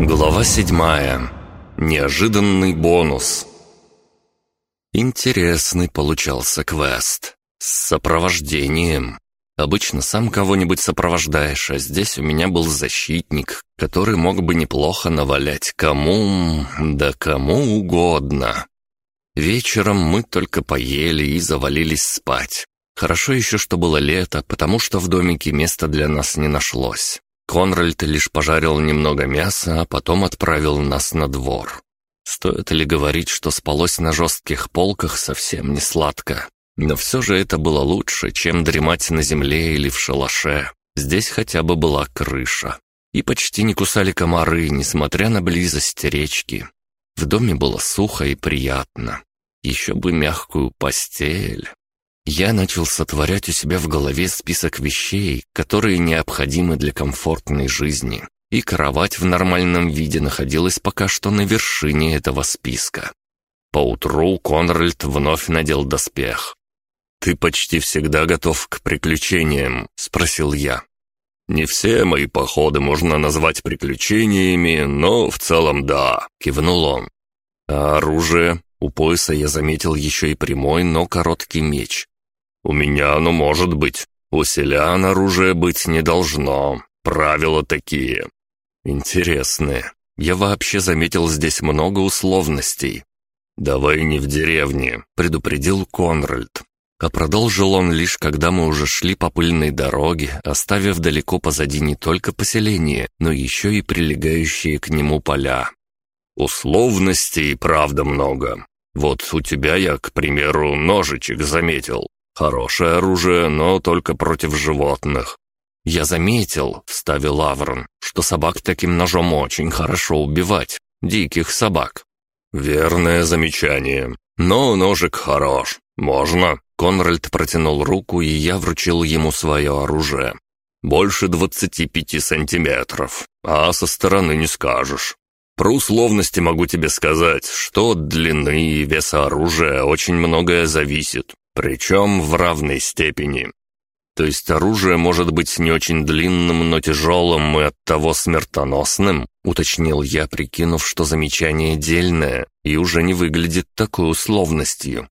Глава седьмая. Неожиданный бонус. Интересный получался квест. С сопровождением. Обычно сам кого-нибудь сопровождаешь, а здесь у меня был защитник, который мог бы неплохо навалять кому... да кому угодно. Вечером мы только поели и завалились спать. Хорошо еще, что было лето, потому что в домике места для нас не нашлось. Конральд лишь пожарил немного мяса, а потом отправил нас на двор. Стоит ли говорить, что спалось на жестких полках совсем не сладко? Но все же это было лучше, чем дремать на земле или в шалаше. Здесь хотя бы была крыша. И почти не кусали комары, несмотря на близость речки. В доме было сухо и приятно. Еще бы мягкую постель. Я начал сотворять у себя в голове список вещей, которые необходимы для комфортной жизни, и кровать в нормальном виде находилась пока что на вершине этого списка. Поутру Конральд вновь надел доспех. «Ты почти всегда готов к приключениям?» — спросил я. «Не все мои походы можно назвать приключениями, но в целом да», — кивнул он. «А оружие?» У пояса я заметил еще и прямой, но короткий меч. «У меня оно может быть. У селян оружие быть не должно. Правила такие». «Интересные. Я вообще заметил здесь много условностей». «Давай не в деревне», — предупредил Конральд. А продолжил он лишь, когда мы уже шли по пыльной дороге, оставив далеко позади не только поселение, но еще и прилегающие к нему поля. «Условностей, правда, много. Вот у тебя я, к примеру, ножичек заметил. Хорошее оружие, но только против животных. «Я заметил», — вставил Аврон, «что собак таким ножом очень хорошо убивать. Диких собак». «Верное замечание. Но ножик хорош. Можно». Конральд протянул руку, и я вручил ему свое оружие. «Больше двадцати пяти сантиметров, а со стороны не скажешь. Про условности могу тебе сказать, что от длины и веса оружия очень многое зависит. Причем в равной степени. То есть оружие может быть не очень длинным, но тяжелым и оттого смертоносным, уточнил я, прикинув, что замечание дельное и уже не выглядит такой условностью.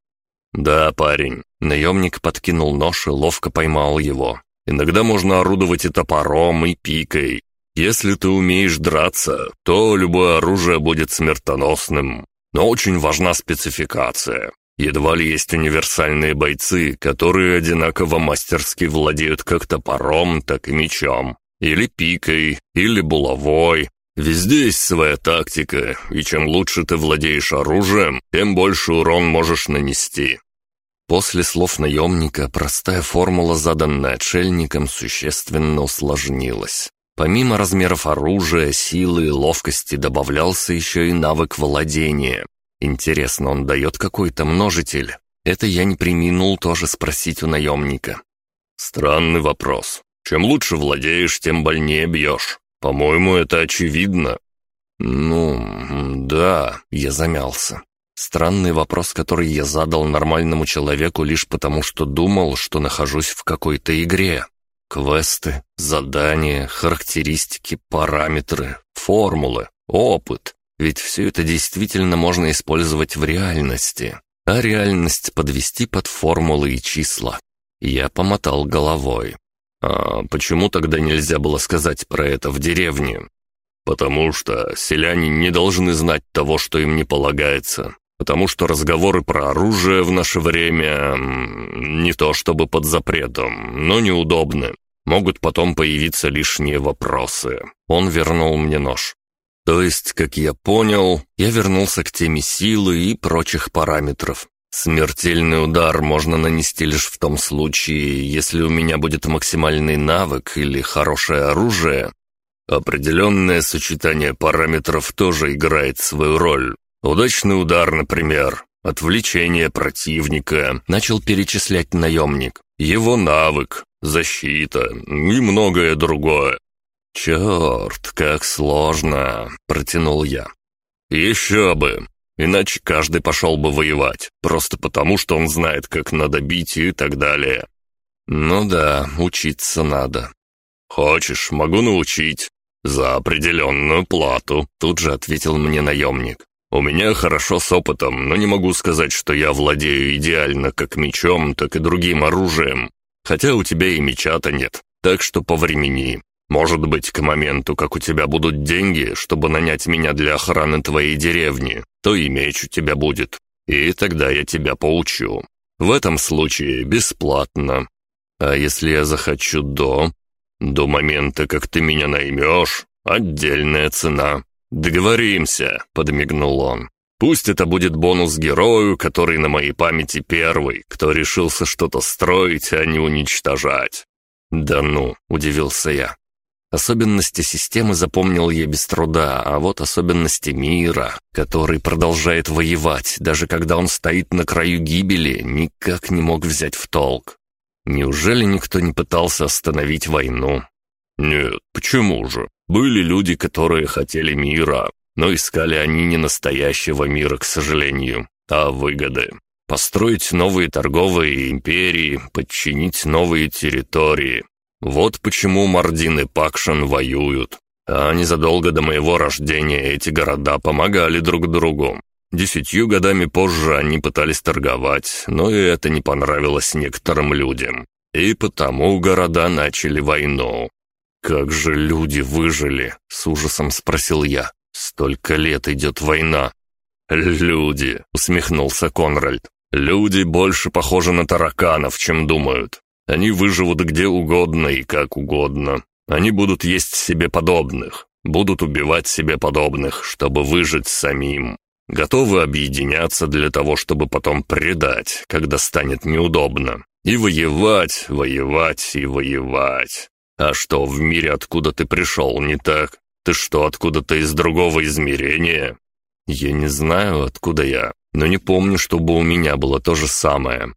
Да, парень. Наемник подкинул нож и ловко поймал его. Иногда можно орудовать и топором, и пикой. Если ты умеешь драться, то любое оружие будет смертоносным. Но очень важна спецификация. Едва ли есть универсальные бойцы, которые одинаково мастерски владеют как топором, так и мечом. Или пикой, или булавой. Везде есть своя тактика, и чем лучше ты владеешь оружием, тем больше урон можешь нанести. После слов наемника простая формула, заданная отшельником, существенно усложнилась. Помимо размеров оружия, силы и ловкости добавлялся еще и навык владения. Интересно, он дает какой-то множитель? Это я не приминул тоже спросить у наемника. Странный вопрос. Чем лучше владеешь, тем больнее бьешь. По-моему, это очевидно. Ну, да, я замялся. Странный вопрос, который я задал нормальному человеку лишь потому, что думал, что нахожусь в какой-то игре. Квесты, задания, характеристики, параметры, формулы, опыт. Ведь все это действительно можно использовать в реальности, а реальность подвести под формулы и числа. Я помотал головой. А почему тогда нельзя было сказать про это в деревне? Потому что селяне не должны знать того, что им не полагается. Потому что разговоры про оружие в наше время не то чтобы под запретом, но неудобны. Могут потом появиться лишние вопросы. Он вернул мне нож. То есть, как я понял, я вернулся к теме силы и прочих параметров. Смертельный удар можно нанести лишь в том случае, если у меня будет максимальный навык или хорошее оружие. Определенное сочетание параметров тоже играет свою роль. Удачный удар, например, отвлечение противника, начал перечислять наемник. Его навык, защита и многое другое. «Черт, как сложно!» — протянул я. «Еще бы! Иначе каждый пошел бы воевать, просто потому, что он знает, как надо бить и так далее». «Ну да, учиться надо». «Хочешь, могу научить. «За определенную плату», — тут же ответил мне наемник. «У меня хорошо с опытом, но не могу сказать, что я владею идеально как мечом, так и другим оружием. Хотя у тебя и меча-то нет, так что повремени. Может быть, к моменту, как у тебя будут деньги, чтобы нанять меня для охраны твоей деревни, то и меч у тебя будет. И тогда я тебя поучу. В этом случае бесплатно. А если я захочу до... До момента, как ты меня наймешь, отдельная цена. Договоримся, подмигнул он. Пусть это будет бонус герою, который на моей памяти первый, кто решился что-то строить, а не уничтожать. «Да ну», — удивился я. Особенности системы запомнил я без труда, а вот особенности мира, который продолжает воевать, даже когда он стоит на краю гибели, никак не мог взять в толк. Неужели никто не пытался остановить войну? Нет, почему же? Были люди, которые хотели мира, но искали они не настоящего мира, к сожалению, а выгоды. Построить новые торговые империи, подчинить новые территории, вот почему Мардин и Пакшан воюют. А незадолго до моего рождения эти города помогали друг другу. Десятью годами позже они пытались торговать, но и это не понравилось некоторым людям. И потому города начали войну. «Как же люди выжили?» — с ужасом спросил я. «Столько лет идет война». «Люди», — усмехнулся Конральд. «Люди больше похожи на тараканов, чем думают. Они выживут где угодно и как угодно. Они будут есть себе подобных, будут убивать себе подобных, чтобы выжить самим. Готовы объединяться для того, чтобы потом предать, когда станет неудобно. И воевать, воевать и воевать. А что, в мире, откуда ты пришел, не так? Ты что, откуда-то из другого измерения? Я не знаю, откуда я, но не помню, чтобы у меня было то же самое.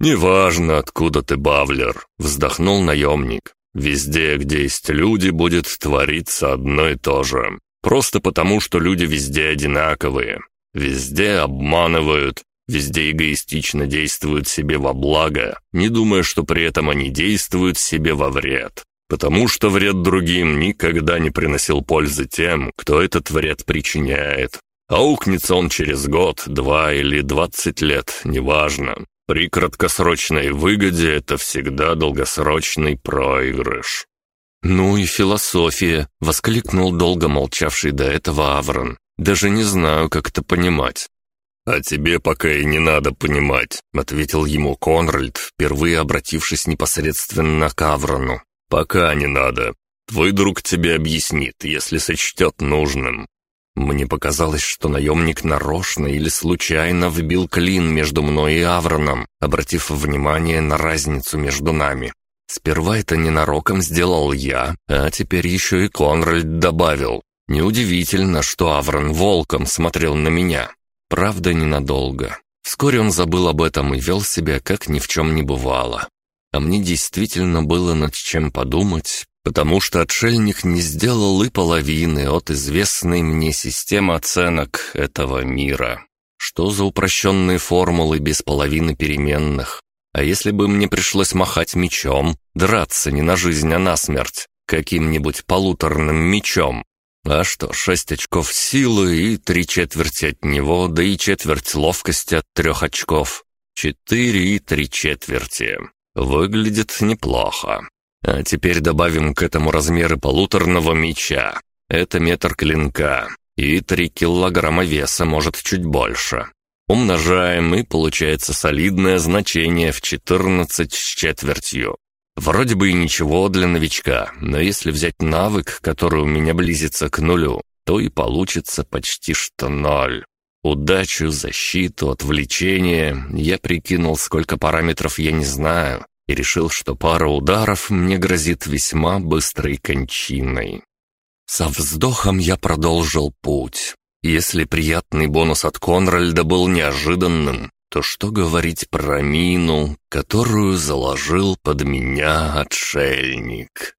«Неважно, откуда ты, Бавлер», — вздохнул наемник. «Везде, где есть люди, будет твориться одно и то же. Просто потому, что люди везде одинаковые. Везде обманывают, везде эгоистично действуют себе во благо, не думая, что при этом они действуют себе во вред. Потому что вред другим никогда не приносил пользы тем, кто этот вред причиняет. Аукнется он через год, два или двадцать лет, неважно. При краткосрочной выгоде это всегда долгосрочный проигрыш. «Ну и философия», — воскликнул долго молчавший до этого Аврон. «Даже не знаю, как это понимать». «А тебе пока и не надо понимать», — ответил ему Конральд, впервые обратившись непосредственно к Аврону. «Пока не надо. Твой друг тебе объяснит, если сочтет нужным. Мне показалось, что наемник нарочно или случайно вбил клин между мной и Авроном, обратив внимание на разницу между нами. Сперва это ненароком сделал я, а теперь еще и Конральд добавил. Неудивительно, что Аврон волком смотрел на меня. Правда, ненадолго. Вскоре он забыл об этом и вел себя, как ни в чем не бывало. А мне действительно было над чем подумать, потому что отшельник не сделал и половины от известной мне системы оценок этого мира. Что за упрощенные формулы без половины переменных? А если бы мне пришлось махать мечом, драться не на жизнь, а на смерть, каким-нибудь полуторным мечом? А что, шесть очков силы и три четверти от него, да и четверть ловкости от трех очков. Четыре и три четверти. Выглядит неплохо. А теперь добавим к этому размеры полуторного меча. Это метр клинка. И три килограмма веса, может, чуть больше. Умножаем, и получается солидное значение в 14 с четвертью. Вроде бы и ничего для новичка, но если взять навык, который у меня близится к нулю, то и получится почти что ноль. Удачу, защиту, отвлечение. Я прикинул, сколько параметров я не знаю, и решил, что пара ударов мне грозит весьма быстрой кончиной. Со вздохом я продолжил путь. Если приятный бонус от Конральда был неожиданным, то что говорить про мину, которую заложил под меня отшельник?